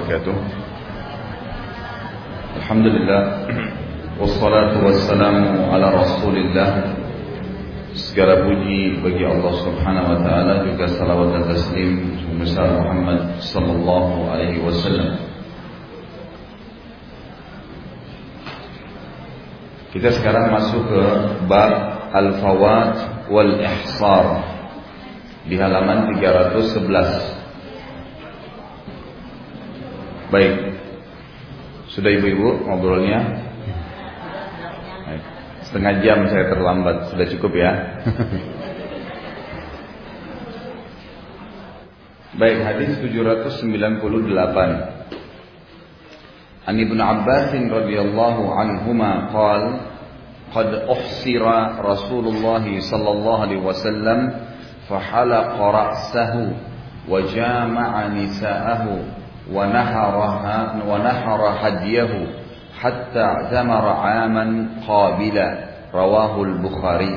الله وبركاته الحمد لله والصلاة والسلام على رسول الله Segala puji bagi Allah Subhanahu wa taala juga salawat dan taslim besar Muhammad sallallahu alaihi wasallam. Kita sekarang masuk ke bab al-fawat wal ihsar di halaman 311. Baik. Sudah ibu-ibu ngobrolnya? Setengah jam saya terlambat, sudah cukup ya. Baik, hadis 798. An Ibnu Abbas radhiyallahu anhuma qala قد أحصر رسول الله صلى الله عليه وسلم فحلق رأسه وجامع نساءه ونحرها ونحر هديه hatta zamara aman qabila rawahul Bukhari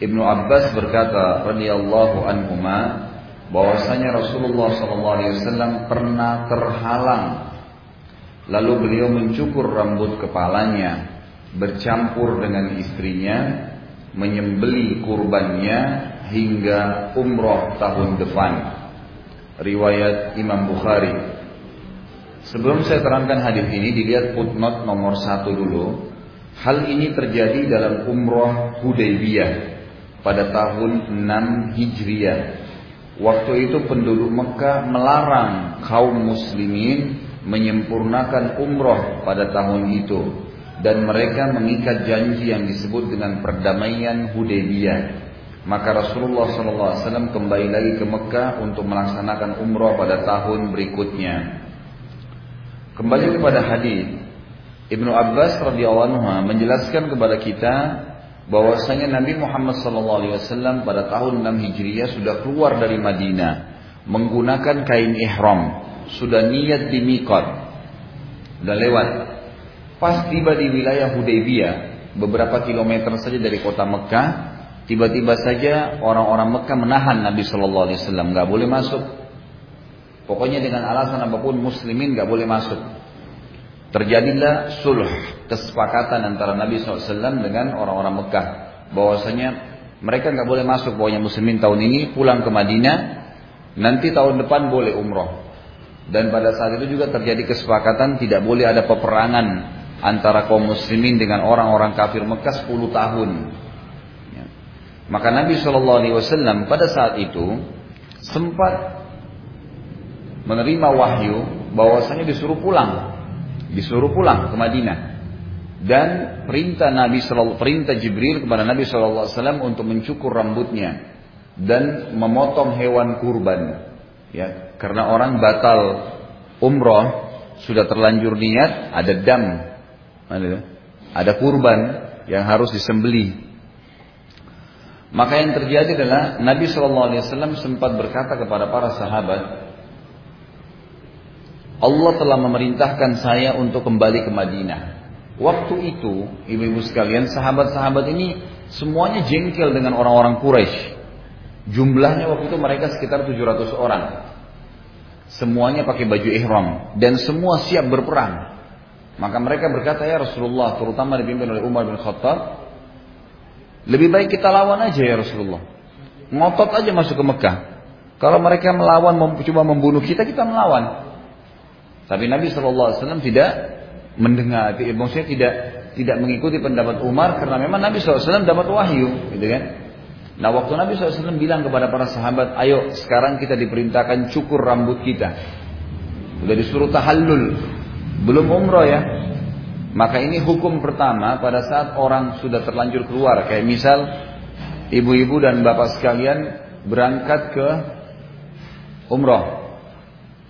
Ibnu Abbas berkata radhiyallahu anhuma bahwasanya Rasulullah SAW pernah terhalang lalu beliau mencukur rambut kepalanya bercampur dengan istrinya menyembeli kurbannya hingga umroh tahun depan riwayat Imam Bukhari Sebelum saya terangkan hadis ini, dilihat footnote nomor satu dulu. Hal ini terjadi dalam umroh Hudaybiyah pada tahun 6 Hijriah. Waktu itu penduduk Mekah melarang kaum muslimin menyempurnakan umroh pada tahun itu. Dan mereka mengikat janji yang disebut dengan perdamaian Hudaybiyah. Maka Rasulullah SAW kembali lagi ke Mekah untuk melaksanakan umroh pada tahun berikutnya. Kembali kepada hadis Ibnu Abbas radhiyallahu anhu menjelaskan kepada kita bahwasanya Nabi Muhammad SAW pada tahun 6 Hijriah sudah keluar dari Madinah menggunakan kain ihram, sudah niat di miqat. Sudah lewat. Pas tiba di wilayah Hudaybiyah, beberapa kilometer saja dari kota Mekah, tiba-tiba saja orang-orang Mekah menahan Nabi Shallallahu alaihi wasallam, nggak boleh masuk Pokoknya dengan alasan apa pun muslimin gak boleh masuk. Terjadilah sulh, kesepakatan antara Nabi SAW dengan orang-orang Mekah. Bahwasanya mereka gak boleh masuk, pokoknya muslimin tahun ini pulang ke Madinah, nanti tahun depan boleh umroh. Dan pada saat itu juga terjadi kesepakatan tidak boleh ada peperangan antara kaum muslimin dengan orang-orang kafir Mekah 10 tahun. Maka Nabi SAW pada saat itu sempat menerima wahyu bahwasanya disuruh pulang, disuruh pulang ke Madinah. Dan perintah Nabi Shallallahu perintah Jibril kepada Nabi Shallallahu Alaihi Wasallam untuk mencukur rambutnya dan memotong hewan kurban. Ya, karena orang batal umroh sudah terlanjur niat ada dam, ada kurban yang harus disembeli. Maka yang terjadi adalah Nabi Wasallam sempat berkata kepada para sahabat, Allah telah memerintahkan saya untuk kembali ke Madinah. Waktu itu, ibu-ibu sekalian, sahabat-sahabat ini semuanya jengkel dengan orang-orang Quraisy. Jumlahnya waktu itu mereka sekitar 700 orang. Semuanya pakai baju ihram dan semua siap berperang. Maka mereka berkata, "Ya Rasulullah, terutama dipimpin oleh Umar bin Khattab, lebih baik kita lawan aja ya Rasulullah. Ngotot aja masuk ke Mekah. Kalau mereka melawan, coba membunuh kita, kita melawan. Tapi Nabi SAW tidak mendengar, maksudnya tidak tidak mengikuti pendapat Umar karena memang Nabi SAW dapat wahyu, gitu kan? Nah waktu Nabi SAW bilang kepada para sahabat, ayo sekarang kita diperintahkan cukur rambut kita. Sudah disuruh tahallul, belum umroh ya. Maka ini hukum pertama pada saat orang sudah terlanjur keluar. Kayak misal ibu-ibu dan bapak sekalian berangkat ke umroh.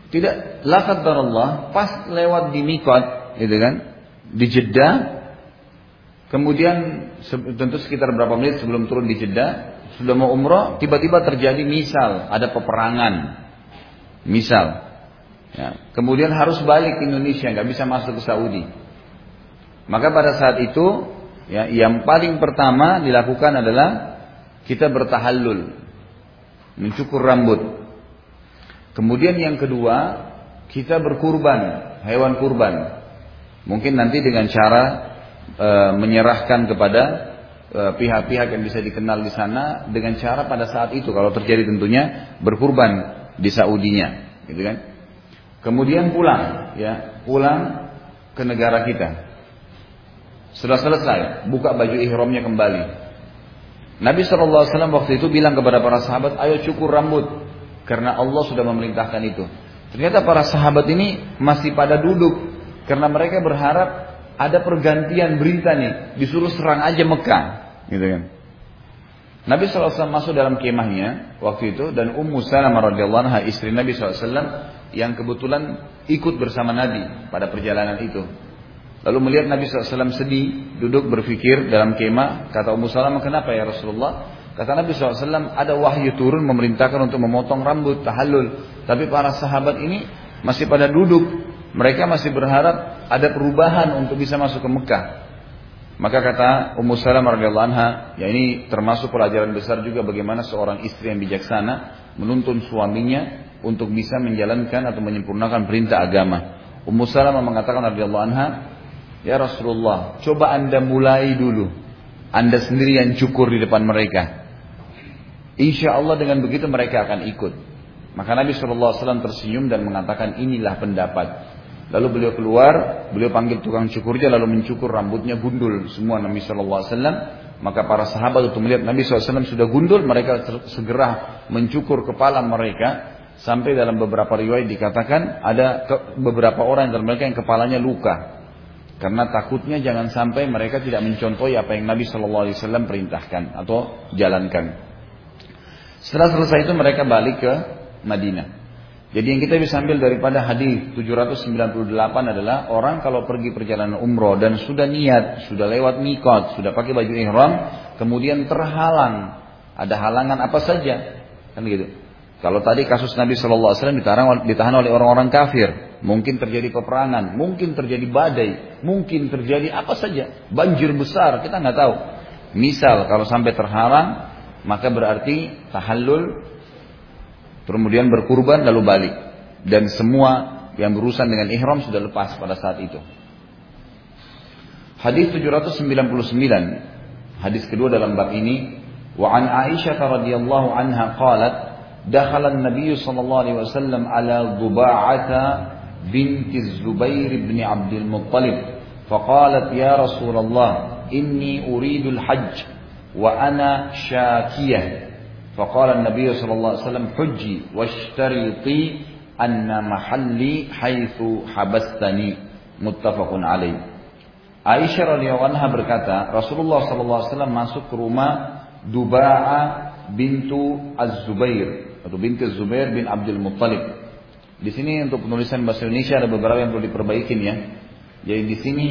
Tidak lafaz Allah pas lewat di Mikot, gitu kan? Di Jeddah. Kemudian tentu sekitar berapa menit sebelum turun di Jeddah, sudah mau umroh, tiba-tiba terjadi misal ada peperangan. Misal. Ya. Kemudian harus balik ke Indonesia, nggak bisa masuk ke Saudi. Maka pada saat itu, ya, yang paling pertama dilakukan adalah kita bertahallul, mencukur rambut. Kemudian yang kedua, kita berkurban, hewan kurban. Mungkin nanti dengan cara e, menyerahkan kepada eh, pihak-pihak yang bisa dikenal di sana dengan cara pada saat itu kalau terjadi tentunya berkurban di Saudinya, gitu kan? Kemudian pulang, ya, pulang ke negara kita. Setelah selesai, buka baju ihramnya kembali. Nabi SAW waktu itu bilang kepada para sahabat, ayo cukur rambut. Karena Allah sudah memerintahkan itu. Ternyata para sahabat ini masih pada duduk. Karena mereka berharap ada pergantian berita nih. Disuruh serang aja Mekah. Gitu kan. Nabi SAW masuk dalam kemahnya waktu itu dan Ummu Salamah radhiyallahu anha istri Nabi SAW yang kebetulan ikut bersama Nabi pada perjalanan itu. Lalu melihat Nabi SAW sedih, duduk berpikir dalam kemah, kata Ummu Salamah, kenapa ya Rasulullah? Kata Nabi SAW, ada wahyu turun memerintahkan untuk memotong rambut, tahallul. Tapi para sahabat ini masih pada duduk. Mereka masih berharap ada perubahan untuk bisa masuk ke Mekah. Maka kata Ummu Salamah radhiyallahu anha, ya ini termasuk pelajaran besar juga bagaimana seorang istri yang bijaksana menuntun suaminya untuk bisa menjalankan atau menyempurnakan perintah agama. Ummu Salamah mengatakan radhiyallahu anha, Ya Rasulullah, coba anda mulai dulu. Anda sendiri yang cukur di depan mereka. Insya Allah dengan begitu mereka akan ikut. Maka Nabi SAW tersenyum dan mengatakan inilah pendapat. Lalu beliau keluar, beliau panggil tukang cukurnya lalu mencukur rambutnya gundul semua Nabi SAW. Maka para sahabat untuk melihat Nabi SAW sudah gundul, mereka segera mencukur kepala mereka. Sampai dalam beberapa riwayat dikatakan ada beberapa orang dari mereka yang kepalanya luka. Karena takutnya jangan sampai mereka tidak mencontohi apa yang Nabi Shallallahu Alaihi Wasallam perintahkan atau jalankan. Setelah selesai itu mereka balik ke Madinah. Jadi yang kita bisa ambil daripada hadis 798 adalah orang kalau pergi perjalanan umroh dan sudah niat, sudah lewat mikot, sudah pakai baju ihram, kemudian terhalang, ada halangan apa saja, kan gitu. Kalau tadi kasus Nabi Shallallahu Alaihi Wasallam ditahan oleh orang-orang kafir, Mungkin terjadi peperangan, mungkin terjadi badai, mungkin terjadi apa saja, banjir besar, kita nggak tahu. Misal kalau sampai terhalang, maka berarti tahallul, kemudian berkurban lalu balik. Dan semua yang berurusan dengan ihram sudah lepas pada saat itu. Hadis 799, hadis kedua dalam bab ini, wa an Aisyah radhiyallahu anha qalat, dakhala an-nabiy sallallahu alaihi wasallam ala dhuba'ata بنت الزبير بن عبد المطلب فقالت يا رسول الله إني أريد الحج وأنا شاكية فقال النبي صلى الله عليه وسلم حجي واشترطي أن محلي حيث حبستني متفق عليه Aisyah radhiyallahu anha berkata, Rasulullah sallallahu alaihi wasallam masuk ke rumah Duba'a bintu Az-Zubair atau binti Zubair bin Abdul Muttalib Di sini untuk penulisan bahasa Indonesia ada beberapa yang perlu diperbaikin ya. Jadi di sini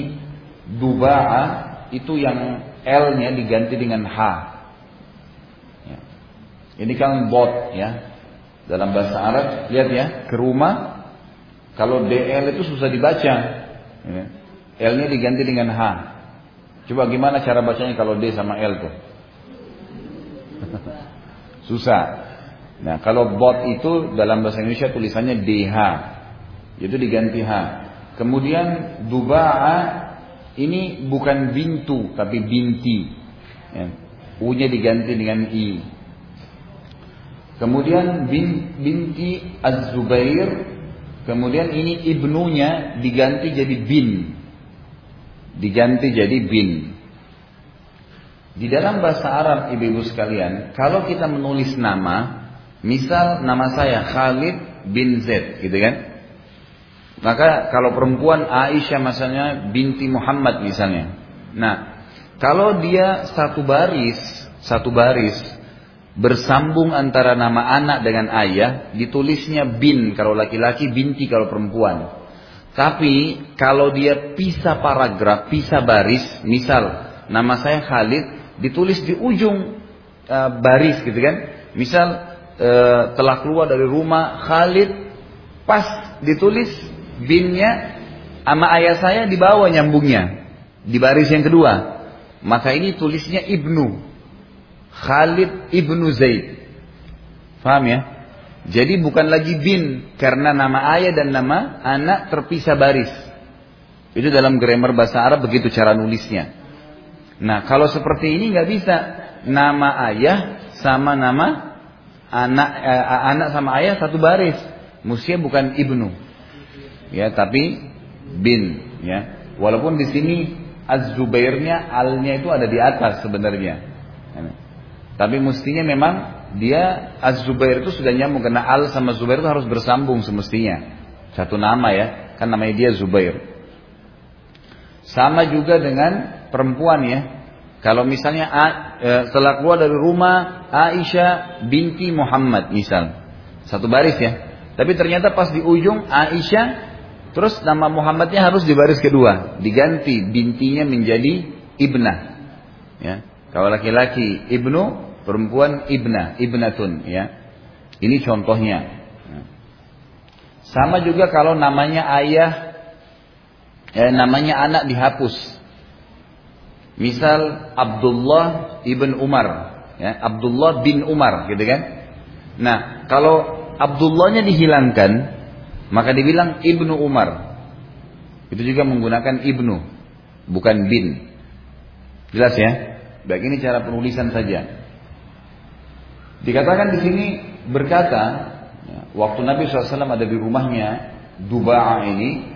duba'a itu yang L-nya diganti dengan H. Ya. Ini kan bot ya. Dalam bahasa Arab lihat ya ke rumah kalau DL itu susah dibaca. Ya. L-nya diganti dengan H. Coba gimana cara bacanya kalau D sama L tuh? susah. Nah, kalau bot itu dalam bahasa Indonesia tulisannya DH. Itu diganti H. Kemudian duba'a ini bukan bintu tapi binti. Ya. U-nya diganti dengan I. Kemudian bin, binti Az-Zubair. Kemudian ini ibnunya diganti jadi bin. Diganti jadi bin. Di dalam bahasa Arab ibu-ibu sekalian, kalau kita menulis nama, Misal nama saya Khalid bin Z, gitu kan? Maka kalau perempuan Aisyah misalnya binti Muhammad misalnya. Nah, kalau dia satu baris, satu baris bersambung antara nama anak dengan ayah, ditulisnya bin kalau laki-laki, binti kalau perempuan. Tapi kalau dia pisah paragraf, pisah baris, misal nama saya Khalid ditulis di ujung uh, baris gitu kan. Misal e, telah keluar dari rumah Khalid pas ditulis binnya sama ayah saya di bawah nyambungnya di baris yang kedua maka ini tulisnya ibnu Khalid ibnu Zaid paham ya Jadi bukan lagi bin karena nama ayah dan nama anak terpisah baris. Itu dalam grammar bahasa Arab begitu cara nulisnya. Nah kalau seperti ini nggak bisa nama ayah sama nama anak eh, anak sama ayah satu baris. Mestinya bukan ibnu, ya tapi bin, ya. Walaupun di sini Az-Zubairnya alnya itu ada di atas sebenarnya. Tapi mestinya memang dia Az-Zubair itu sudah nyambung karena Al sama Zubair itu harus bersambung semestinya. Satu nama ya, kan namanya dia Zubair. Sama juga dengan perempuan ya. Kalau misalnya e, setelah keluar dari rumah Aisyah binti Muhammad misal. Satu baris ya. Tapi ternyata pas di ujung Aisyah terus nama Muhammadnya harus di baris kedua, diganti bintinya menjadi Ibnah. Ya. Kalau laki-laki Ibnu, perempuan ibna, ibnatun ya. Ini contohnya. Sama juga kalau namanya ayah, eh, namanya anak dihapus. Misal Abdullah ibn Umar, ya, Abdullah bin Umar, gitu kan? Nah, kalau Abdullahnya dihilangkan, maka dibilang ibnu Umar. Itu juga menggunakan ibnu, bukan bin. Jelas ya? Baik ini cara penulisan saja. Dikatakan di sini berkata, ya, waktu Nabi SAW ada di rumahnya, Duba'a ini,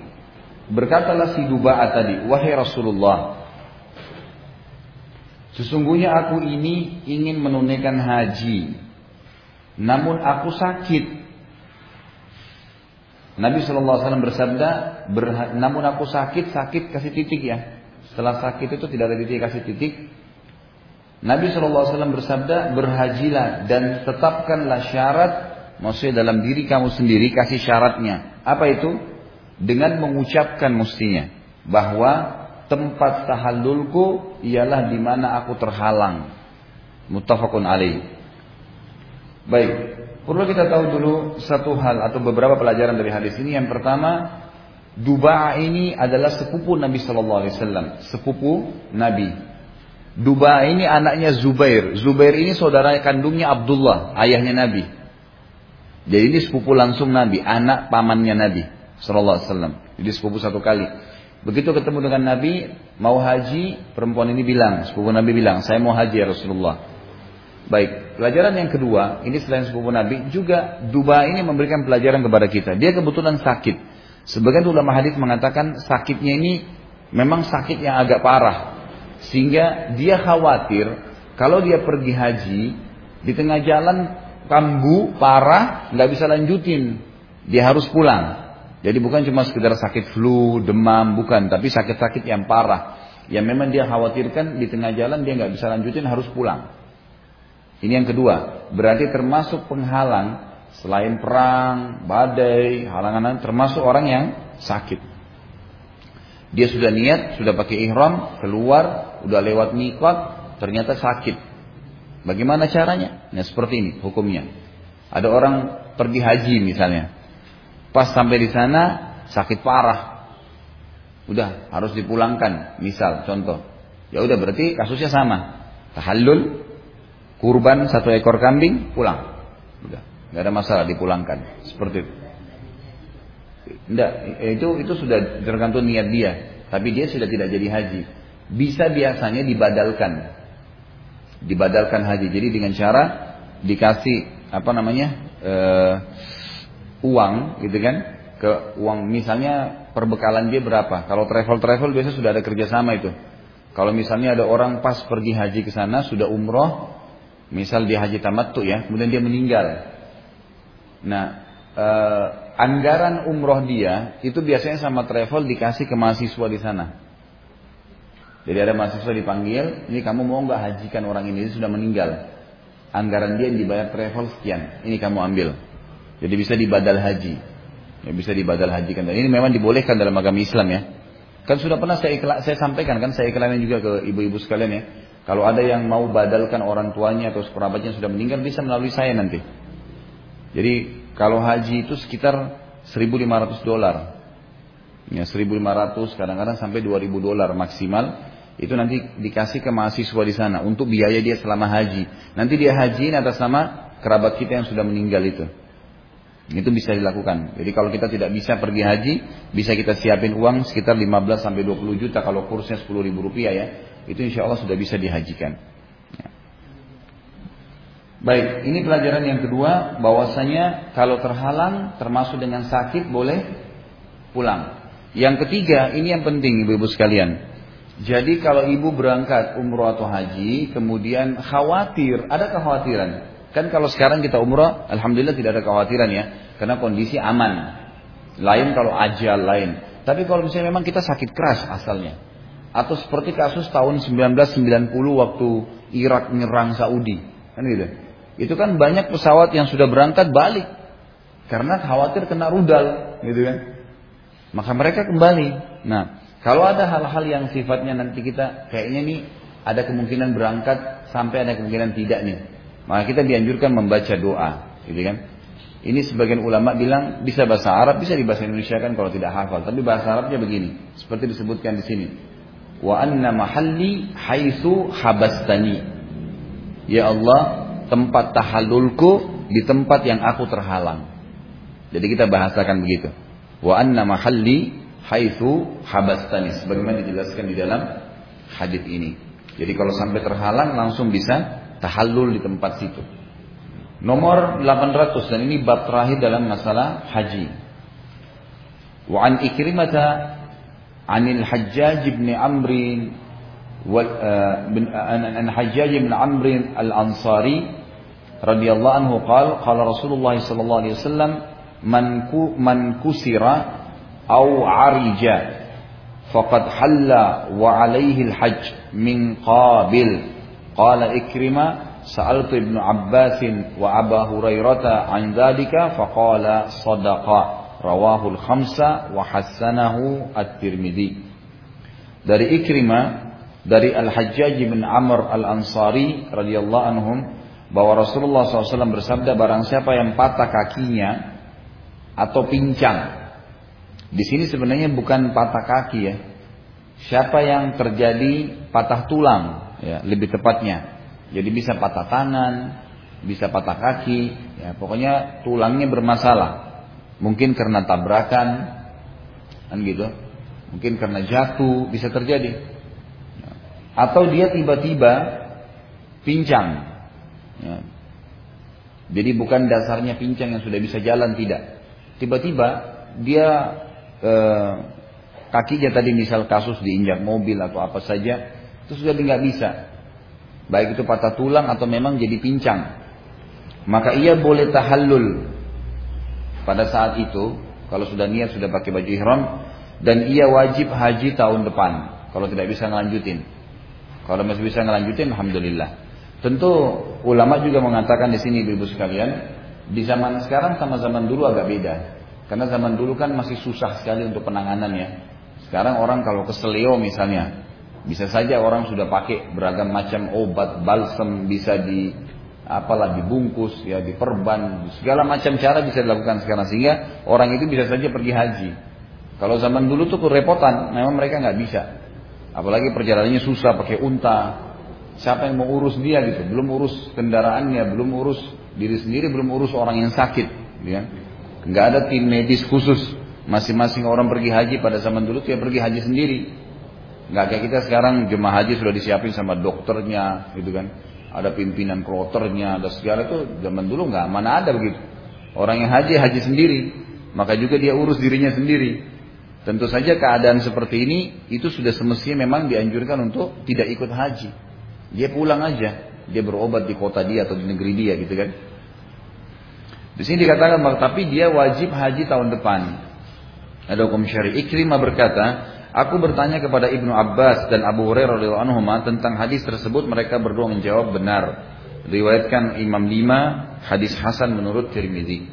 berkatalah si Duba'a tadi, wahai Rasulullah, sesungguhnya aku ini ingin menunaikan haji, namun aku sakit. Nabi SAW bersabda, namun aku sakit, sakit kasih titik ya. Setelah sakit itu tidak ada titik kasih titik, Nabi SAW bersabda, berhajilah dan tetapkanlah syarat, maksudnya dalam diri kamu sendiri kasih syaratnya. Apa itu? Dengan mengucapkan mestinya bahwa tempat tahallulku ialah di mana aku terhalang. Muttafaqun alaih. Baik, perlu kita tahu dulu satu hal atau beberapa pelajaran dari hadis ini. Yang pertama, Duba'a ini adalah sepupu Nabi Sallallahu Alaihi Wasallam, sepupu Nabi Duba ini anaknya Zubair. Zubair ini saudara kandungnya Abdullah, ayahnya Nabi. Jadi ini sepupu langsung Nabi, anak pamannya Nabi Sallallahu Alaihi Wasallam. Jadi sepupu satu kali. Begitu ketemu dengan Nabi, mau haji, perempuan ini bilang, sepupu Nabi bilang, saya mau haji ya Rasulullah. Baik, pelajaran yang kedua, ini selain sepupu Nabi, juga Duba ini memberikan pelajaran kepada kita. Dia kebetulan sakit. Sebagian ulama hadis mengatakan sakitnya ini memang sakit yang agak parah. Sehingga dia khawatir kalau dia pergi haji di tengah jalan kambuh parah nggak bisa lanjutin, dia harus pulang. Jadi bukan cuma sekedar sakit flu, demam, bukan, tapi sakit-sakit yang parah. Yang memang dia khawatirkan di tengah jalan dia nggak bisa lanjutin harus pulang. Ini yang kedua, berarti termasuk penghalang selain perang, badai, halangan termasuk orang yang sakit. Dia sudah niat, sudah pakai ihram, keluar, udah lewat mikot, ternyata sakit. Bagaimana caranya? Nah seperti ini hukumnya. Ada orang pergi haji misalnya. Pas sampai di sana sakit parah. Udah harus dipulangkan. Misal contoh. Ya udah berarti kasusnya sama. Tahallul, kurban satu ekor kambing, pulang. Udah, nggak ada masalah dipulangkan. Seperti itu. Enggak, itu itu sudah tergantung niat dia. Tapi dia sudah tidak jadi haji. Bisa biasanya dibadalkan. Dibadalkan haji. Jadi dengan cara dikasih apa namanya uh, uang gitu kan ke uang misalnya perbekalan dia berapa. Kalau travel travel biasa sudah ada kerjasama itu. Kalau misalnya ada orang pas pergi haji ke sana sudah umroh, misal dia haji tamat tuh ya, kemudian dia meninggal. Nah, uh, anggaran umroh dia itu biasanya sama travel dikasih ke mahasiswa di sana. Jadi ada mahasiswa dipanggil, ini kamu mau nggak hajikan orang ini, dia sudah meninggal. Anggaran dia yang dibayar travel sekian, ini kamu ambil. Jadi bisa dibadal haji. Ya, bisa dibadal hajikan. Dan ini memang dibolehkan dalam agama Islam ya. Kan sudah pernah saya, iklan, saya sampaikan kan, saya iklanin juga ke ibu-ibu sekalian ya. Kalau ada yang mau badalkan orang tuanya atau kerabatnya sudah meninggal, bisa melalui saya nanti. Jadi kalau haji itu sekitar 1.500 dolar. Ya 1.500 kadang-kadang sampai 2.000 dolar maksimal. Itu nanti dikasih ke mahasiswa di sana untuk biaya dia selama haji. Nanti dia haji atas nama kerabat kita yang sudah meninggal itu. Itu bisa dilakukan. Jadi kalau kita tidak bisa pergi haji, bisa kita siapin uang sekitar 15 sampai 20 juta kalau kursnya 10 ribu rupiah ya. Itu insya Allah sudah bisa dihajikan. Ya. Baik, ini pelajaran yang kedua bahwasanya kalau terhalang termasuk dengan sakit boleh pulang. Yang ketiga, ini yang penting Ibu-ibu sekalian. Jadi kalau ibu berangkat umroh atau haji, kemudian khawatir, ada kekhawatiran. Kan kalau sekarang kita umroh, alhamdulillah tidak ada kekhawatiran ya, karena kondisi aman. Lain kalau ajal lain. Tapi kalau misalnya memang kita sakit keras asalnya, atau seperti kasus tahun 1990 waktu Irak menyerang Saudi, kan gitu. Itu kan banyak pesawat yang sudah berangkat balik karena khawatir kena rudal, gitu kan. Maka mereka kembali. Nah, kalau ada hal-hal yang sifatnya nanti kita kayaknya nih ada kemungkinan berangkat sampai ada kemungkinan tidak nih. Maka kita dianjurkan membaca doa, gitu kan? Ini sebagian ulama bilang bisa bahasa Arab, bisa di bahasa Indonesia kan kalau tidak hafal. Tapi bahasa Arabnya begini, seperti disebutkan di sini. Wa anna mahalli haitsu habastani. Ya Allah, tempat tahallulku di tempat yang aku terhalang. Jadi kita bahasakan begitu. Wa anna mahalli haitsu habastani sebagaimana dijelaskan di dalam hadis ini. Jadi kalau sampai terhalang langsung bisa tahallul di tempat situ. Nomor 800 dan ini bab terakhir dalam masalah haji. Wa an ikrimata anil Hajjaj eh, bin eh, Amr an Hajjaj bin Amr al-Ansari radhiyallahu anhu qala qala Rasulullah sallallahu alaihi wasallam man ku man kusira aw arija faqad halla wa alaihi al-hajj min qabil Qala ikrima sa'altu Ibnu Abbasin wa Aba Hurairata an dhalika faqala sadaqa rawahul khamsa wa hassanahu at-tirmidhi. Dari ikrima dari Al-Hajjaj bin Amr Al-Ansari radhiyallahu anhum bahwa Rasulullah SAW bersabda barang siapa yang patah kakinya atau pincang. Di sini sebenarnya bukan patah kaki ya. Siapa yang terjadi patah tulang ya, lebih tepatnya. Jadi bisa patah tangan, bisa patah kaki, ya, pokoknya tulangnya bermasalah. Mungkin karena tabrakan, kan gitu. Mungkin karena jatuh, bisa terjadi. Atau dia tiba-tiba pincang. Ya. Jadi bukan dasarnya pincang yang sudah bisa jalan, tidak. Tiba-tiba dia eh, kakinya tadi misal kasus diinjak mobil atau apa saja, itu sudah nggak bisa. Baik itu patah tulang atau memang jadi pincang. Maka ia boleh tahallul pada saat itu kalau sudah niat sudah pakai baju ihram dan ia wajib haji tahun depan kalau tidak bisa ngelanjutin. Kalau masih bisa ngelanjutin alhamdulillah. Tentu ulama juga mengatakan di sini ibu sekalian, di zaman sekarang sama zaman dulu agak beda. Karena zaman dulu kan masih susah sekali untuk penanganannya. Sekarang orang kalau keselio misalnya, bisa saja orang sudah pakai beragam macam obat, balsam, bisa di apalah dibungkus, ya diperban, segala macam cara bisa dilakukan sekarang sehingga orang itu bisa saja pergi haji. Kalau zaman dulu tuh kerepotan, memang mereka nggak bisa. Apalagi perjalanannya susah pakai unta. Siapa yang mau urus dia gitu? Belum urus kendaraannya, belum urus diri sendiri, belum urus orang yang sakit. Ya. Nggak ada tim medis khusus. Masing-masing orang pergi haji pada zaman dulu dia pergi haji sendiri. Nggak kayak kita sekarang jemaah haji sudah disiapin sama dokternya, gitu kan. Ada pimpinan kloternya, ada segala itu zaman dulu nggak mana ada begitu. Orang yang haji haji sendiri, maka juga dia urus dirinya sendiri. Tentu saja keadaan seperti ini itu sudah semestinya memang dianjurkan untuk tidak ikut haji. Dia pulang aja, dia berobat di kota dia atau di negeri dia gitu kan. Di sini dikatakan tapi dia wajib haji tahun depan. Ada hukum syari. Ikrimah berkata, aku bertanya kepada Ibnu Abbas dan Abu Hurairah radhiyallahu anhu tentang hadis tersebut mereka berdua menjawab benar. Riwayatkan Imam Lima, hadis Hasan menurut Tirmizi.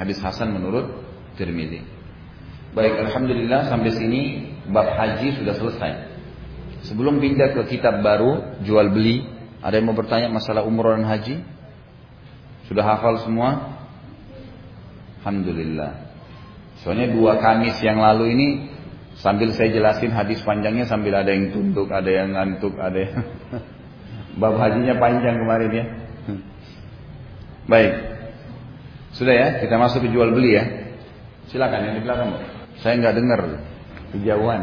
Hadis Hasan menurut Tirmizi. Baik, alhamdulillah sampai sini bab haji sudah selesai. Sebelum pindah ke kitab baru jual beli, ada yang mau bertanya masalah umroh dan haji? Sudah hafal semua? Alhamdulillah. Soalnya dua Kamis yang lalu ini sambil saya jelasin hadis panjangnya sambil ada yang tunduk, ada yang ngantuk, ada yang bab hajinya panjang kemarin ya. Baik. Sudah ya, kita masuk ke jual beli ya. Silakan yang di belakang. Saya nggak dengar kejauhan.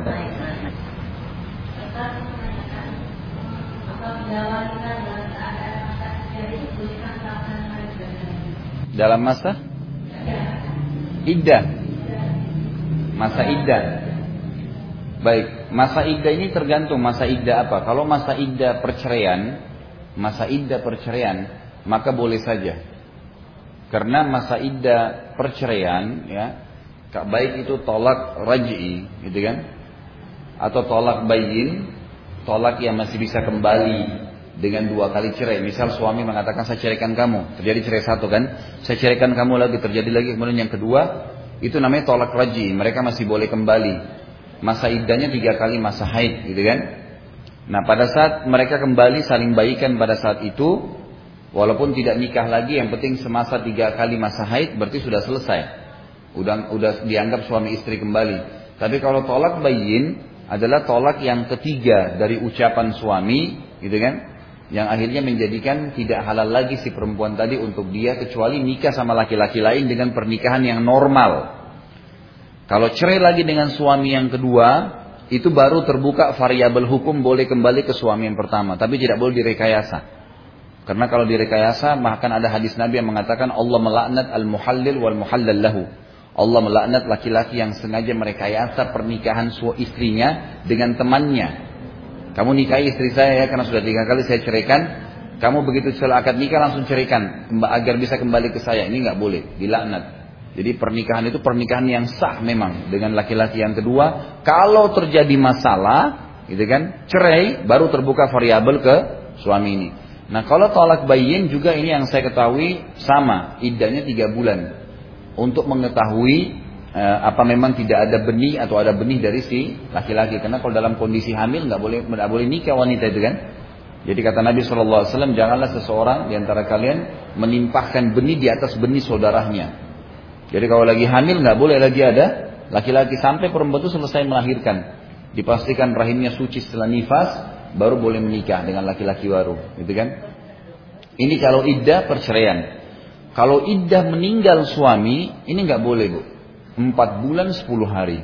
Dalam masa iddah. Masa iddah. Baik, masa iddah ini tergantung masa iddah apa. Kalau masa iddah perceraian, masa iddah perceraian, maka boleh saja. Karena masa iddah perceraian ya, baik itu tolak raj'i, gitu kan? Atau tolak bayin, tolak yang masih bisa kembali dengan dua kali cerai. Misal suami mengatakan saya ceraikan kamu, terjadi cerai satu kan, saya ceraikan kamu lagi, terjadi lagi kemudian yang kedua, itu namanya tolak raji. Mereka masih boleh kembali. Masa iddahnya tiga kali masa haid, gitu kan? Nah pada saat mereka kembali saling baikan pada saat itu, walaupun tidak nikah lagi, yang penting semasa tiga kali masa haid berarti sudah selesai. Udah, udah dianggap suami istri kembali. Tapi kalau tolak bayin adalah tolak yang ketiga dari ucapan suami, gitu kan? yang akhirnya menjadikan tidak halal lagi si perempuan tadi untuk dia kecuali nikah sama laki-laki lain dengan pernikahan yang normal. Kalau cerai lagi dengan suami yang kedua, itu baru terbuka variabel hukum boleh kembali ke suami yang pertama, tapi tidak boleh direkayasa. Karena kalau direkayasa, bahkan ada hadis Nabi yang mengatakan Allah melaknat al-muhallil wal muhallal lahu. Allah melaknat laki-laki yang sengaja merekayasa pernikahan istrinya dengan temannya kamu nikahi istri saya ya karena sudah tiga kali saya ceraikan. Kamu begitu setelah akad nikah langsung ceraikan agar bisa kembali ke saya. Ini nggak boleh, dilaknat. Jadi pernikahan itu pernikahan yang sah memang dengan laki-laki yang kedua. Kalau terjadi masalah, gitu kan, cerai baru terbuka variabel ke suami ini. Nah kalau tolak bayin juga ini yang saya ketahui sama, idahnya tiga bulan untuk mengetahui Eh, apa memang tidak ada benih atau ada benih dari si laki-laki karena kalau dalam kondisi hamil nggak boleh nggak boleh nikah wanita itu kan jadi kata Nabi SAW janganlah seseorang di antara kalian menimpahkan benih di atas benih saudaranya jadi kalau lagi hamil nggak boleh lagi ada laki-laki sampai perempuan itu selesai melahirkan dipastikan rahimnya suci setelah nifas baru boleh menikah dengan laki-laki baru gitu kan ini kalau iddah perceraian kalau iddah meninggal suami ini nggak boleh bu Empat bulan sepuluh hari.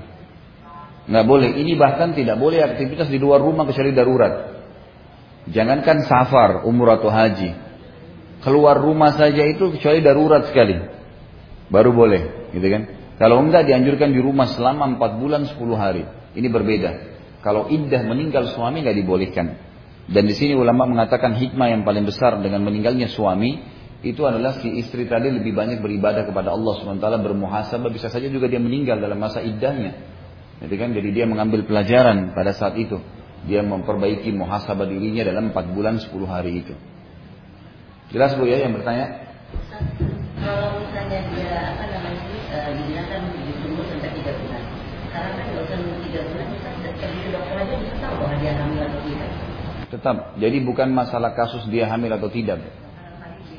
Nggak boleh. Ini bahkan tidak boleh aktivitas di luar rumah kecuali darurat. Jangankan safar, umur atau haji. Keluar rumah saja itu kecuali darurat sekali. Baru boleh, gitu kan? Kalau enggak dianjurkan di rumah selama empat bulan sepuluh hari. Ini berbeda. Kalau iddah meninggal suami nggak dibolehkan. Dan di sini ulama mengatakan hikmah yang paling besar dengan meninggalnya suami itu adalah si istri tadi lebih banyak beribadah kepada Allah SWT bermuhasabah bisa saja juga dia meninggal dalam masa iddahnya jadi kan jadi dia mengambil pelajaran pada saat itu dia memperbaiki muhasabah dirinya dalam 4 bulan 10 hari itu jelas Bu ya yang bertanya kalau misalnya dia apa namanya uh, ditunggu sampai 3 bulan karena kan 3 bulan bisa pergi ke dokter aja bisa tahu bahwa dia hamil atau tidak tetap jadi bukan masalah kasus dia hamil atau tidak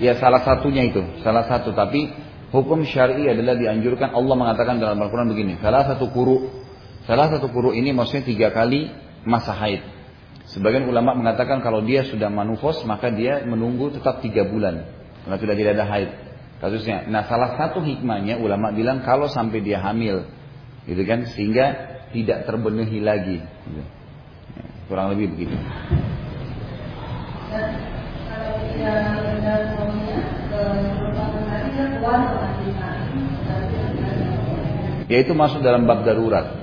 Ya salah satunya itu, salah satu. Tapi hukum syari adalah dianjurkan Allah mengatakan dalam Al-Quran begini. Salah satu kuru, salah satu kuru ini maksudnya tiga kali masa haid. Sebagian ulama mengatakan kalau dia sudah manufos maka dia menunggu tetap tiga bulan karena sudah tidak ada haid kasusnya. Nah salah satu hikmahnya ulama bilang kalau sampai dia hamil, gitu kan sehingga tidak terbenahi lagi. Gitu. Ya, kurang lebih begitu. Yaitu masuk dalam bab darurat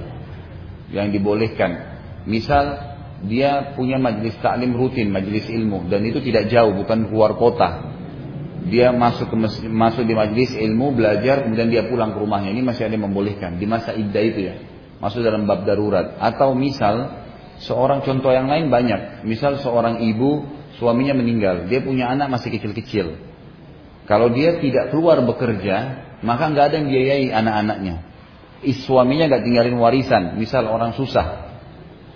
yang dibolehkan. Misal dia punya majelis taklim rutin, majelis ilmu dan itu tidak jauh, bukan keluar kota. Dia masuk ke masuk di majelis ilmu, belajar, kemudian dia pulang ke rumahnya. Ini masih ada yang membolehkan di masa iddah itu ya. Masuk dalam bab darurat. Atau misal seorang contoh yang lain banyak. Misal seorang ibu suaminya meninggal, dia punya anak masih kecil-kecil. Kalau dia tidak keluar bekerja, maka nggak ada yang biayai anak-anaknya. Suaminya nggak tinggalin warisan, misal orang susah.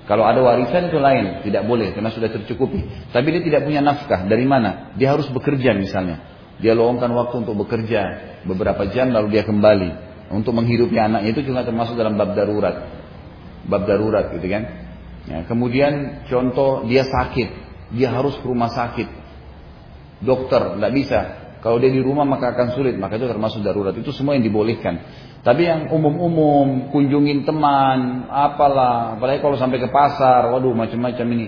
Kalau ada warisan itu lain, tidak boleh karena sudah tercukupi. Tapi dia tidak punya nafkah, dari mana? Dia harus bekerja misalnya. Dia luangkan waktu untuk bekerja beberapa jam lalu dia kembali untuk menghidupi anaknya itu juga termasuk dalam bab darurat. Bab darurat gitu kan. Ya, kemudian contoh dia sakit, dia harus ke rumah sakit. Dokter, tidak bisa. Kalau dia di rumah maka akan sulit, maka itu termasuk darurat. Itu semua yang dibolehkan. Tapi yang umum-umum, kunjungin teman, apalah, apalagi kalau sampai ke pasar, waduh macam-macam ini.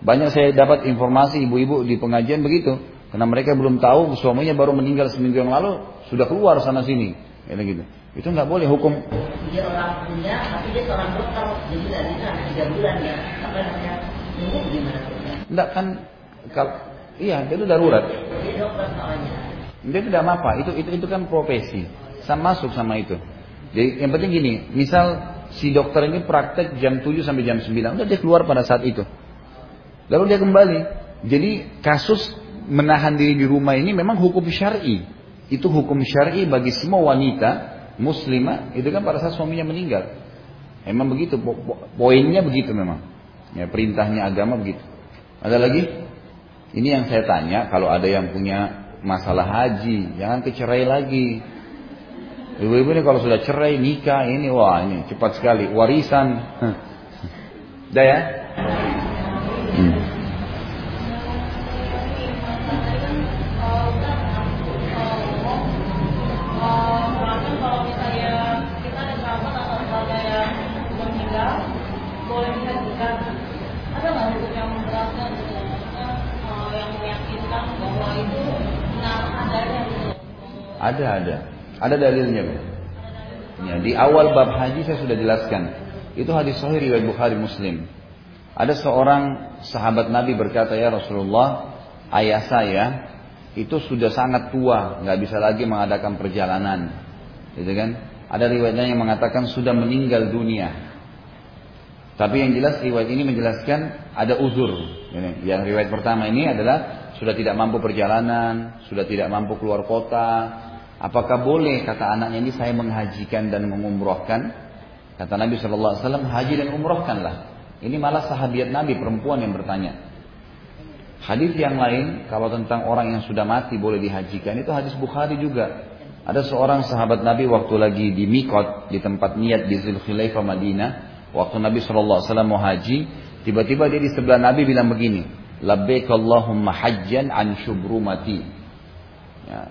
Banyak saya dapat informasi ibu-ibu di pengajian begitu. Karena mereka belum tahu suaminya baru meninggal seminggu yang lalu, sudah keluar sana sini. Ya, gitu. Itu nggak boleh hukum. Dia orang punya, tapi dia seorang dokter, jadi bisa tiga bulan ya. Apa namanya? Ini gimana? Enggak kan, kalau iya itu darurat. Dia dokter soalnya. Dia tidak apa, itu itu itu kan profesi sama masuk sama itu. Jadi yang penting gini, misal si dokter ini praktek jam 7 sampai jam 9, udah dia keluar pada saat itu. Lalu dia kembali. Jadi kasus menahan diri di rumah ini memang hukum syar'i. Itu hukum syar'i bagi semua wanita muslimah itu kan pada saat suaminya meninggal. Memang begitu, poinnya begitu memang. Ya, perintahnya agama begitu. Ada lagi? Ini yang saya tanya, kalau ada yang punya masalah haji, jangan kecerai lagi. Ibu-ibu ini kalau sudah cerai, nikah, ini wah ini cepat sekali. Warisan. Dah ya? Ada, ada. Ada dalilnya, Pak. Ya, di awal bab haji saya sudah jelaskan. Itu hadis sahih riwayat Bukhari Muslim. Ada seorang sahabat Nabi berkata, "Ya Rasulullah, ayah saya itu sudah sangat tua, nggak bisa lagi mengadakan perjalanan." Gitu kan? Ada riwayatnya yang mengatakan sudah meninggal dunia. Tapi yang jelas riwayat ini menjelaskan ada uzur. Yang riwayat pertama ini adalah sudah tidak mampu perjalanan, sudah tidak mampu keluar kota, Apakah boleh kata anaknya ini saya menghajikan dan mengumrohkan? Kata Nabi Shallallahu Alaihi Wasallam haji dan umrohkanlah. Ini malah sahabat Nabi perempuan yang bertanya. Hadis yang lain kalau tentang orang yang sudah mati boleh dihajikan itu hadis Bukhari juga. Ada seorang sahabat Nabi waktu lagi di Mikot di tempat niat di Zulkhilaifah Madinah, waktu Nabi Shallallahu Alaihi Wasallam mau haji, tiba-tiba dia di sebelah Nabi bilang begini, Labbaik Allahumma hajjan an syubrumati. Ya,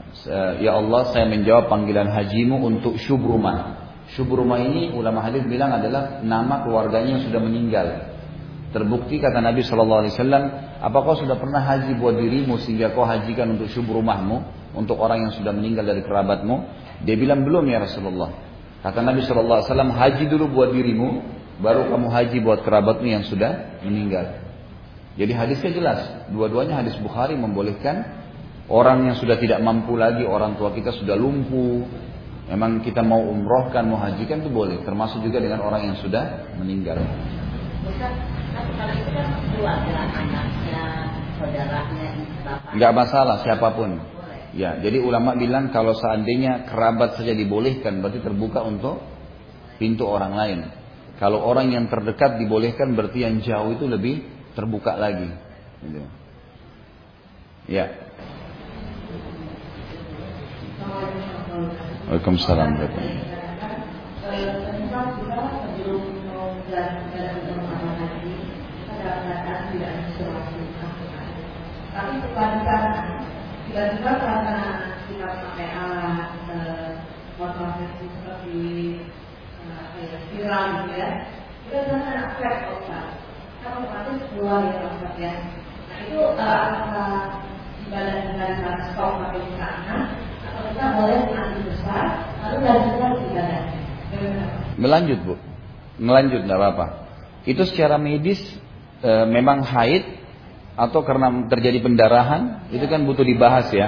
ya Allah saya menjawab panggilan hajimu untuk Syubrumah. Syubrumah ini ulama hadis bilang adalah nama keluarganya yang sudah meninggal. Terbukti kata Nabi Shallallahu Alaihi apakah kau sudah pernah haji buat dirimu sehingga kau hajikan untuk syubrumahmu, untuk orang yang sudah meninggal dari kerabatmu? Dia bilang belum ya Rasulullah. Kata Nabi Wasallam, haji dulu buat dirimu, baru kamu haji buat kerabatmu yang sudah meninggal. Jadi hadisnya jelas, dua-duanya hadis Bukhari membolehkan Orang yang sudah tidak mampu lagi, orang tua kita sudah lumpuh. Memang kita mau umrohkan, mau hajikan itu boleh. Termasuk juga dengan orang yang sudah meninggal. Enggak masalah siapa pun. Ya, jadi ulama bilang kalau seandainya kerabat saja dibolehkan, berarti terbuka untuk pintu orang lain. Kalau orang yang terdekat dibolehkan, berarti yang jauh itu lebih terbuka lagi. Gitu. Ya. Waalaikumsalam. Tapi tiba-tiba karena kita pakai alat motivasi seperti viral gitu ya, kita otak. Kan keluar ya otak ya. Nah itu apakah ibadah dengan pakai sana kita boleh besar lalu lanjutkan ibadah melanjut bu. Melanjut tidak apa-apa. Itu secara medis e, memang haid atau karena terjadi pendarahan itu kan butuh dibahas ya.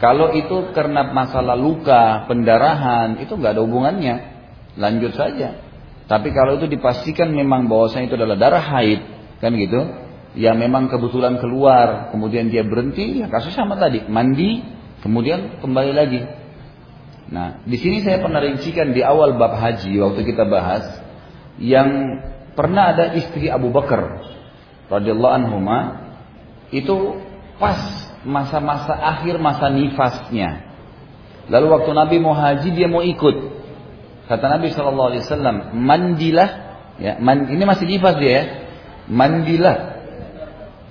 Kalau itu karena masalah luka pendarahan itu nggak ada hubungannya. Lanjut saja. Tapi kalau itu dipastikan memang bahwasanya itu adalah darah haid kan gitu? Yang memang kebetulan keluar kemudian dia berhenti ya kasus sama tadi mandi Kemudian kembali lagi. Nah, di sini saya pernah rincikan di awal bab haji waktu kita bahas yang pernah ada istri Abu Bakar radhiyallahu anhu itu pas masa-masa akhir masa nifasnya. Lalu waktu Nabi mau haji dia mau ikut. Kata Nabi Shallallahu Alaihi Wasallam, mandilah, ya, man, ini masih nifas dia ya, mandilah.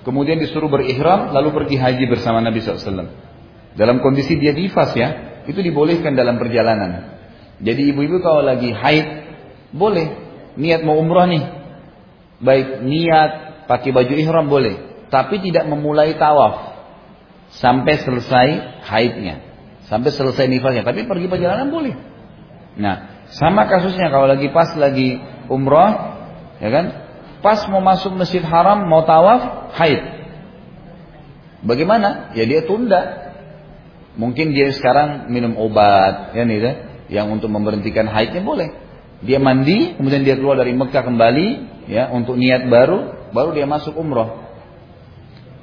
Kemudian disuruh berihram, lalu pergi haji bersama Nabi SAW. Dalam kondisi dia nifas ya, itu dibolehkan dalam perjalanan. Jadi ibu-ibu kalau lagi haid, boleh. Niat mau umroh nih. Baik niat pakai baju ihram boleh. Tapi tidak memulai tawaf. Sampai selesai haidnya. Sampai selesai nifasnya. Tapi pergi perjalanan boleh. Nah, sama kasusnya kalau lagi pas lagi umroh, ya kan? Pas mau masuk masjid haram, mau tawaf, haid. Bagaimana? Ya dia tunda. Mungkin dia sekarang minum obat, ya nih, ya, yang untuk memberhentikan haidnya boleh. Dia mandi, kemudian dia keluar dari Mekah kembali, ya untuk niat baru, baru dia masuk umroh.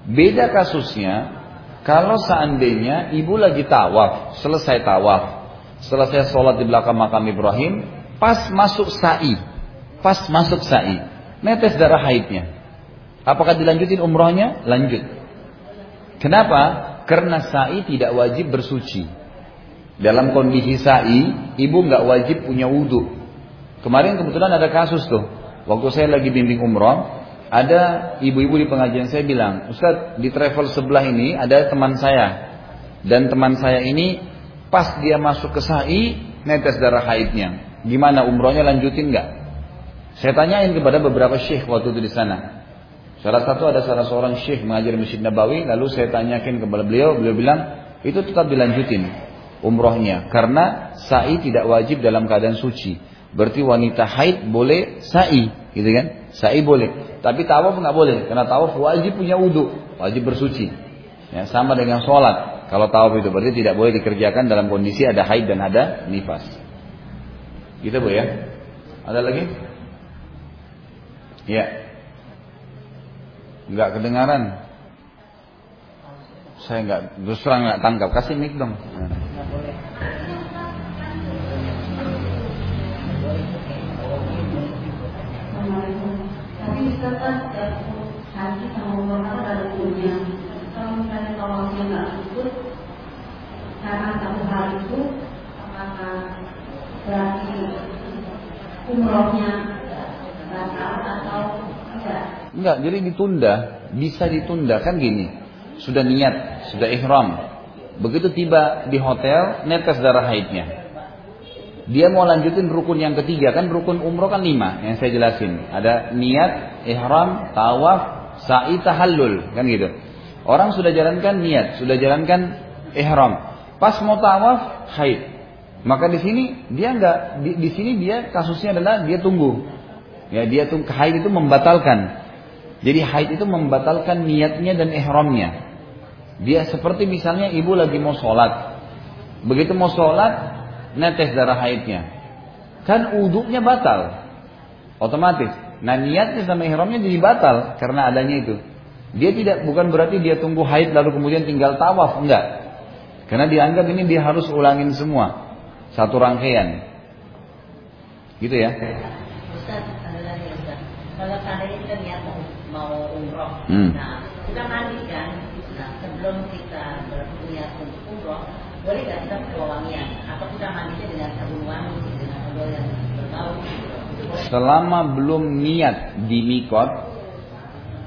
Beda kasusnya, kalau seandainya ibu lagi tawaf, selesai tawaf, selesai sholat di belakang makam Ibrahim, pas masuk sa'i, pas masuk sa'i, netes darah haidnya. Apakah dilanjutin umrohnya? Lanjut. Kenapa? Karena sa'i tidak wajib bersuci. Dalam kondisi sa'i, ibu nggak wajib punya wudhu. Kemarin kebetulan ada kasus tuh. Waktu saya lagi bimbing umroh, ada ibu-ibu di pengajian saya bilang, Ustaz di travel sebelah ini ada teman saya. Dan teman saya ini Pas dia masuk ke sa'i, netes darah haidnya. Gimana umrohnya lanjutin nggak? Saya tanyain kepada beberapa syekh waktu itu di sana. Salah satu ada salah seorang syekh mengajar Masjid Nabawi, lalu saya tanyakin kepada beliau, beliau bilang itu tetap dilanjutin umrohnya karena sa'i tidak wajib dalam keadaan suci. Berarti wanita haid boleh sa'i, gitu kan? Sa'i boleh, tapi tawaf nggak boleh karena tawaf wajib punya wudhu, wajib bersuci. Ya, sama dengan sholat. Kalau tawaf itu berarti tidak boleh dikerjakan dalam kondisi ada haid dan ada nifas. Gitu Bu ya. Ada lagi? Ya. Enggak kedengaran. Saya enggak terus terang enggak tangkap. Kasih mic dong. Nggak ikut karena umrohnya batal atau tidak? Enggak, jadi ditunda, bisa ditunda kan gini. Sudah niat, sudah ihram. Begitu tiba di hotel, netes darah haidnya. Dia mau lanjutin rukun yang ketiga kan rukun umroh kan lima yang saya jelasin. Ada niat, ihram, tawaf, sa'i, tahallul kan gitu. Orang sudah jalankan niat, sudah jalankan ihram. Pas mau tawaf, haid. Maka di sini dia enggak di, di sini dia kasusnya adalah dia tunggu. Ya, dia tunggu haid itu membatalkan. Jadi haid itu membatalkan niatnya dan ihramnya. Dia seperti misalnya ibu lagi mau sholat. Begitu mau sholat, netes darah haidnya. Kan uduknya batal. Otomatis. Nah niatnya sama ihramnya jadi batal karena adanya itu. Dia tidak bukan berarti dia tunggu haid lalu kemudian tinggal tawaf, enggak. Karena dianggap ini dia harus ulangin semua satu rangkaian. Gitu ya. Ustaz, kalau seandainya kita niat mau umroh, hmm. nah kita mandikan, nah sebelum kita berniat untuk umroh, boleh nggak kita wangian? Atau kita mandinya dengan sabun wangi, dengan sabun yang berbau? Selama belum niat di mikot,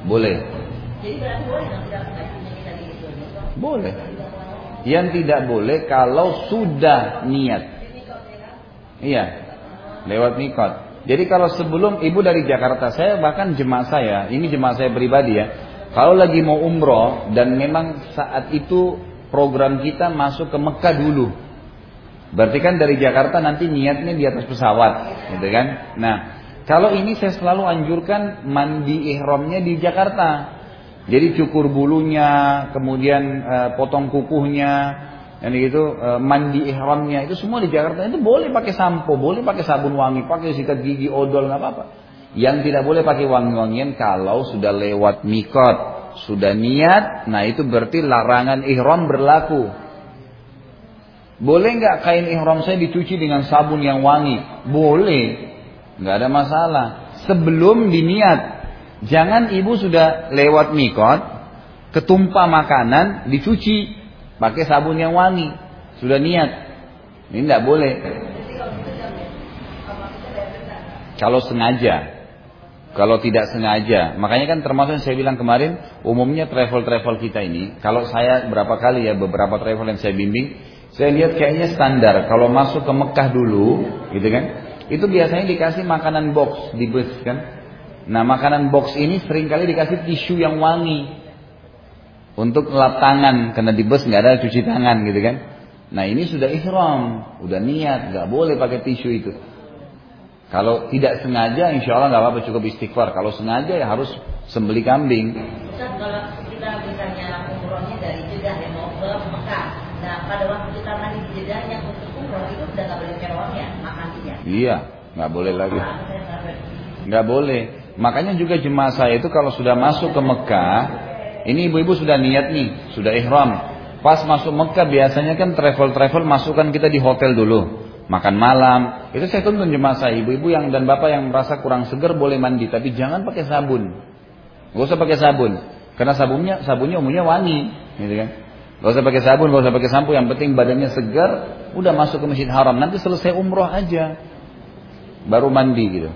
boleh. boleh Yang tidak boleh kalau sudah niat. Iya, lewat mikot. Jadi kalau sebelum ibu dari Jakarta, saya bahkan jemaah saya, ini jemaah saya pribadi ya. Kalau lagi mau umroh dan memang saat itu program kita masuk ke Mekah dulu. Berarti kan dari Jakarta nanti niatnya di atas pesawat, gitu kan? Nah, kalau ini saya selalu anjurkan mandi ihramnya di Jakarta. Jadi cukur bulunya, kemudian e, potong kukuhnya, dan gitu e, mandi ihramnya itu semua di Jakarta itu boleh pakai sampo, boleh pakai sabun wangi, pakai sikat gigi, odol nggak apa-apa. Yang tidak boleh pakai wangi-wangian kalau sudah lewat mikot, sudah niat, nah itu berarti larangan ihram berlaku. Boleh nggak kain ihram saya dicuci dengan sabun yang wangi? Boleh, nggak ada masalah. Sebelum diniat, Jangan ibu sudah lewat mikot, ketumpah makanan, dicuci, pakai sabun yang wangi. Sudah niat. Ini tidak boleh. Kalau sengaja. Kalau tidak sengaja, makanya kan termasuk yang saya bilang kemarin, umumnya travel-travel kita ini, kalau saya berapa kali ya beberapa travel yang saya bimbing, saya lihat kayaknya standar. Kalau masuk ke Mekah dulu, gitu kan, itu biasanya dikasih makanan box di bus kan. Nah makanan box ini sering kali dikasih tisu yang wangi untuk lap tangan karena di bus nggak ada cuci tangan gitu kan. Nah ini sudah ihram, udah niat, nggak boleh pakai tisu itu. Kalau tidak sengaja, insya Allah nggak apa-apa cukup istighfar. Kalau sengaja ya harus sembeli kambing. Ustaz, kalau kita misalnya umrohnya dari Jeddah yang mau ke Mekah, nah pada waktu kita mandi di Jeddah yang untuk umroh itu udah nggak boleh kerong ya makannya? Iya, nggak boleh lagi. Nggak boleh. Makanya juga jemaah saya itu kalau sudah masuk ke Mekah, ini ibu-ibu sudah niat nih, sudah ihram. Pas masuk Mekah biasanya kan travel-travel masukkan kita di hotel dulu makan malam. Itu saya tuntun jemaah saya, ibu-ibu yang dan bapak yang merasa kurang segar boleh mandi, tapi jangan pakai sabun. Gak usah pakai sabun, karena sabunnya sabunnya umumnya wangi, gitu kan. Gak usah pakai sabun, gak usah pakai sampo, yang penting badannya segar, udah masuk ke masjid haram. Nanti selesai umroh aja, baru mandi gitu.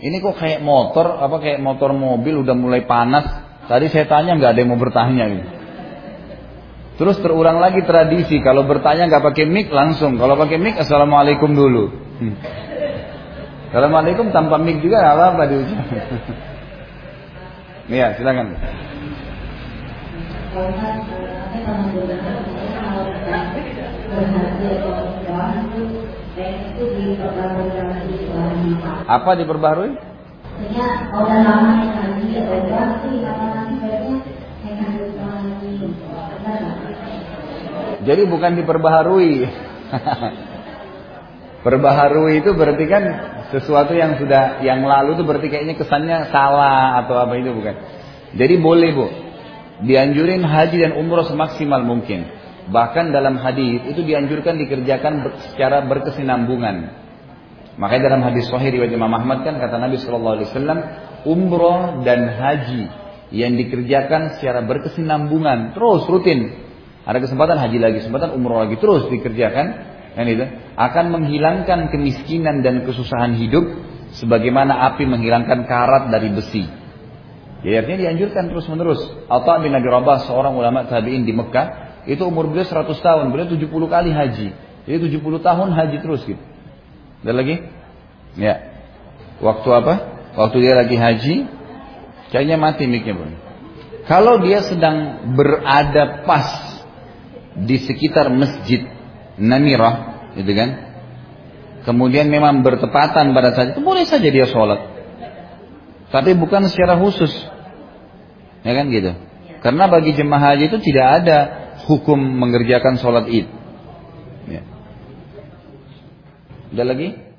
Ini kok kayak motor, apa kayak motor mobil udah mulai panas. Tadi saya tanya nggak ada yang mau bertanya gitu. Terus terulang lagi tradisi kalau bertanya nggak pakai mic langsung. Kalau pakai mic assalamualaikum dulu. Hmm. Assalamualaikum tanpa mic juga nggak apa-apa diucap. Iya silakan. Udah apa nanti Jadi bukan diperbaharui. Perbaharui itu berarti kan sesuatu yang sudah yang lalu itu berarti kayaknya kesannya salah atau apa itu bukan. Jadi boleh bu, dianjurin haji dan umroh semaksimal mungkin. Bahkan dalam hadis itu dianjurkan dikerjakan secara berkesinambungan. Makanya dalam hadis Sahih riwayat Imam Ahmad kan kata Nabi Shallallahu Alaihi Wasallam, umroh dan haji yang dikerjakan secara berkesinambungan terus rutin ada kesempatan haji lagi, kesempatan umroh lagi terus dikerjakan, kan itu akan menghilangkan kemiskinan dan kesusahan hidup sebagaimana api menghilangkan karat dari besi. Jadi artinya dianjurkan terus menerus. Atta bin Abi Rabah seorang ulama tabi'in di Mekah, itu umur beliau 100 tahun, beliau 70 kali haji. Jadi 70 tahun haji terus gitu. Ada lagi? Ya. Waktu apa? Waktu dia lagi haji, kayaknya mati miknya pun. Kalau dia sedang berada pas di sekitar masjid Namirah, gitu kan? Kemudian memang bertepatan pada saat itu boleh saja dia sholat, tapi bukan secara khusus, ya kan gitu. Karena bagi jemaah haji itu tidak ada hukum mengerjakan sholat id. Ya. Ada lagi?